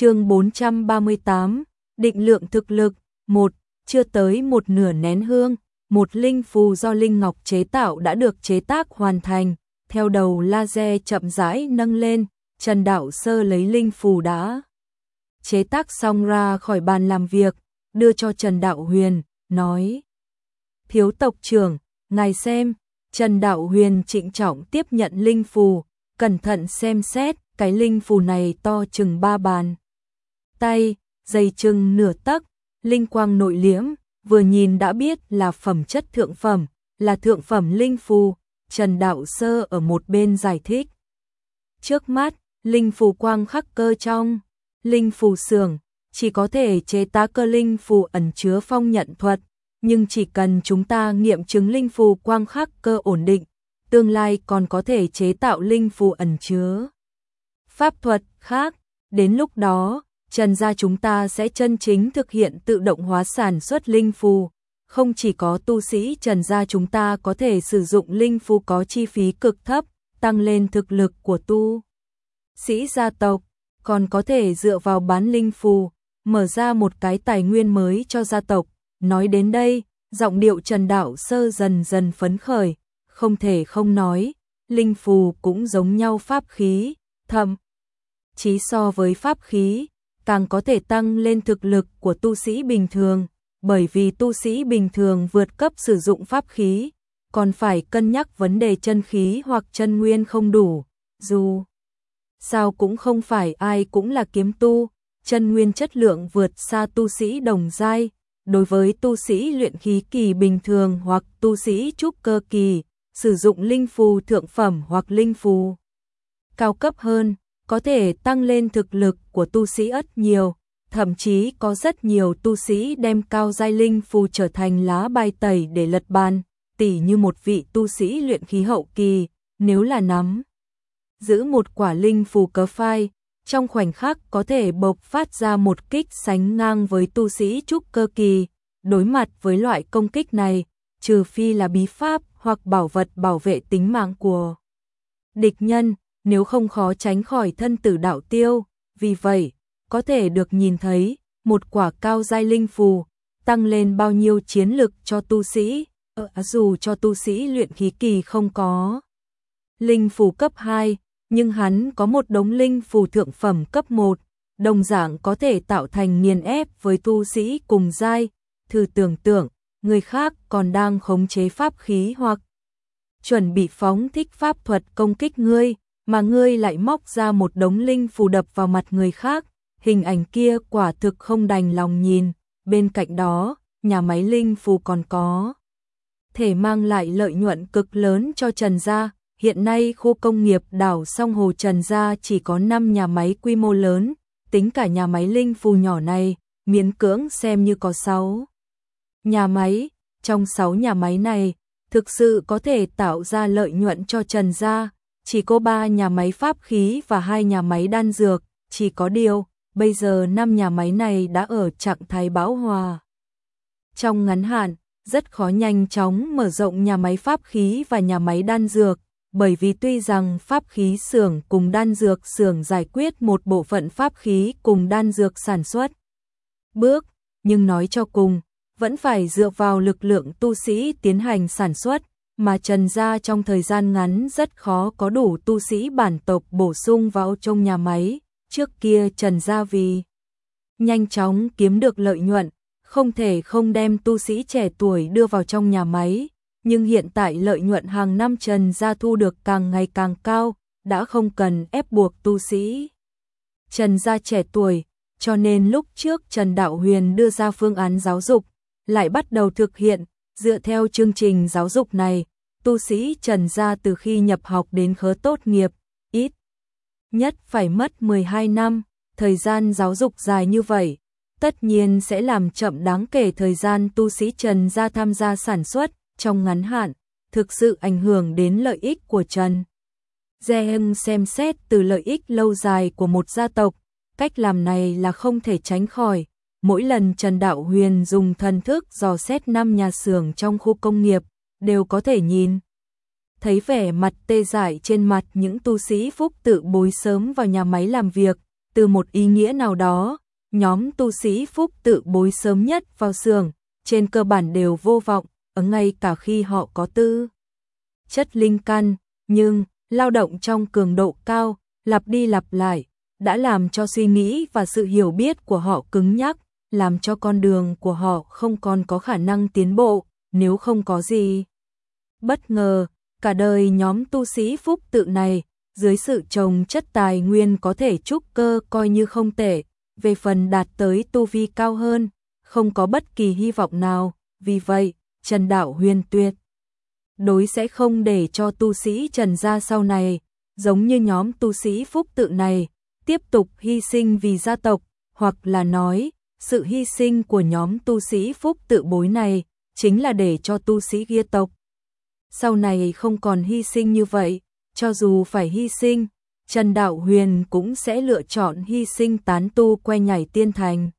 chương 438, định lượng thực lực, một chưa tới một nửa nén hương, một linh phù do linh ngọc chế tạo đã được chế tác hoàn thành, theo đầu laser chậm rãi nâng lên, Trần Đạo Sơ lấy linh phù đã chế tác xong ra khỏi bàn làm việc, đưa cho Trần Đạo Huyền, nói: "Thiếu tộc trưởng, ngài xem." Trần Đạo Huyền trịnh trọng tiếp nhận linh phù, cẩn thận xem xét, cái linh phù này to chừng ba bàn. Tay, dày chừng nửa tấc, linh quang nội liễm, vừa nhìn đã biết là phẩm chất thượng phẩm, là thượng phẩm linh phù, Trần Đạo Sơ ở một bên giải thích. Trước mắt, linh phù quang khắc cơ trong, linh phù xưởng chỉ có thể chế tá cơ linh phù ẩn chứa phong nhận thuật, nhưng chỉ cần chúng ta nghiệm chứng linh phù quang khắc cơ ổn định, tương lai còn có thể chế tạo linh phù ẩn chứa. Pháp thuật khác, đến lúc đó, Trần gia chúng ta sẽ chân chính thực hiện tự động hóa sản xuất linh phù, không chỉ có tu sĩ Trần gia chúng ta có thể sử dụng linh phù có chi phí cực thấp, tăng lên thực lực của tu sĩ gia tộc, còn có thể dựa vào bán linh phù, mở ra một cái tài nguyên mới cho gia tộc. Nói đến đây, giọng điệu Trần Đạo Sơ dần dần phấn khởi, không thể không nói, linh phù cũng giống nhau pháp khí, thậm chí so với pháp khí, càng có thể tăng lên thực lực của tu sĩ bình thường, bởi vì tu sĩ bình thường vượt cấp sử dụng pháp khí, còn phải cân nhắc vấn đề chân khí hoặc chân nguyên không đủ, dù sao cũng không phải ai cũng là kiếm tu, chân nguyên chất lượng vượt xa tu sĩ đồng giai, đối với tu sĩ luyện khí kỳ bình thường hoặc tu sĩ trúc cơ kỳ, sử dụng linh phù thượng phẩm hoặc linh phù cao cấp hơn, có thể tăng lên thực lực của tu sĩ ất nhiều, thậm chí có rất nhiều tu sĩ đem cao giai linh phù trở thành lá bài tẩy để lật bàn, tỉ như một vị tu sĩ luyện khí hậu kỳ, nếu là nắm. Giữ một quả linh phù cớ phai, trong khoảnh khắc có thể bộc phát ra một kích sánh ngang với tu sĩ trúc cơ kỳ, đối mặt với loại công kích này, trừ phi là bí pháp hoặc bảo vật bảo vệ tính mạng của địch nhân, nếu không khó tránh khỏi thân tử đạo tiêu, vì vậy, có thể được nhìn thấy một quả cao giai linh phù tăng lên bao nhiêu chiến lực cho tu sĩ, ờ, dù cho tu sĩ luyện khí kỳ không có. Linh phù cấp 2, nhưng hắn có một đống linh phù thượng phẩm cấp 1, đồng dạng có thể tạo thành nghiền ép với tu sĩ cùng giai, thử tưởng tượng, người khác còn đang khống chế pháp khí hoặc chuẩn bị phóng thích pháp thuật công kích ngươi, mà ngươi lại móc ra một đống linh phù đập vào mặt người khác, hình ảnh kia quả thực không đành lòng nhìn, bên cạnh đó, nhà máy linh phù còn có. Thể mang lại lợi nhuận cực lớn cho Trần gia. Hiện nay khu công nghiệp đảo sông Hồ Trần gia chỉ có 5 nhà máy quy mô lớn, tính cả nhà máy linh phù nhỏ này, miễn cưỡng xem như có 6 nhà máy, trong 6 nhà máy này, thực sự có thể tạo ra lợi nhuận cho Trần gia, chỉ có 3 nhà máy pháp khí và 2 nhà máy đan dược, chỉ có điều, bây giờ 5 nhà máy này đã ở trạng thái bão hòa. Trong ngắn hạn, rất khó nhanh chóng mở rộng nhà máy pháp khí và nhà máy đan dược, bởi vì tuy rằng pháp khí xưởng cùng đan dược xưởng giải quyết một bộ phận pháp khí cùng đan dược sản xuất bước, nhưng nói cho cùng, vẫn phải dựa vào lực lượng tu sĩ tiến hành sản xuất, mà Trần gia trong thời gian ngắn rất khó có đủ tu sĩ bản tộc bổ sung vào trong nhà máy, trước kia Trần gia vì nhanh chóng kiếm được lợi nhuận, không thể không đem tu sĩ trẻ tuổi đưa vào trong nhà máy, nhưng hiện tại lợi nhuận hàng năm Trần gia thu được càng ngày càng cao, đã không cần ép buộc tu sĩ. Trần gia trẻ tuổi, cho nên lúc trước Trần Đạo Huyền đưa ra phương án giáo dục, lại bắt đầu thực hiện, dựa theo chương trình giáo dục này, tu sĩ Trần gia từ khi nhập học đến khớ tốt nghiệp, ít nhất phải mất 12 năm, thời gian giáo dục dài như vậy, tất nhiên sẽ làm chậm đáng kể thời gian tu sĩ Trần gia tham gia sản xuất, trong ngắn hạn, thực sự ảnh hưởng đến lợi ích của Trần. Hưng xem xét từ lợi ích lâu dài của một gia tộc, cách làm này là không thể tránh khỏi. Mỗi lần Trần Đạo Huyền dùng thần thức dò xét năm nhà xưởng trong khu công nghiệp, đều có thể nhìn. Thấy vẻ mặt tê dại trên mặt những tu sĩ phúc tự bối sớm vào nhà máy làm việc, từ một ý nghĩa nào đó, nhóm tu sĩ phúc tự bối sớm nhất vào xưởng, trên cơ bản đều vô vọng, ở ngay cả khi họ có tư chất linh căn, nhưng lao động trong cường độ cao, lặp đi lặp lại, đã làm cho suy nghĩ và sự hiểu biết của họ cứng nhắc, làm cho con đường của họ không còn có khả năng tiến bộ, nếu không có gì. Bất ngờ, cả đời nhóm tu sĩ phúc tự này, dưới sự trồng chất tài nguyên có thể trúc cơ coi như không tệ, về phần đạt tới tu vi cao hơn, không có bất kỳ hy vọng nào, vì vậy, Trần Đạo Huyền tuyệt đối sẽ không để cho tu sĩ Trần gia sau này, giống như nhóm tu sĩ phúc tự này, tiếp tục hy sinh vì gia tộc, hoặc là nói, sự hy sinh của nhóm tu sĩ phúc tự bối này, chính là để cho tu sĩ ghia tộc. Sau này không còn hy sinh như vậy, cho dù phải hy sinh, Trần Đạo Huyền cũng sẽ lựa chọn hy sinh tán tu que nhảy tiên thành.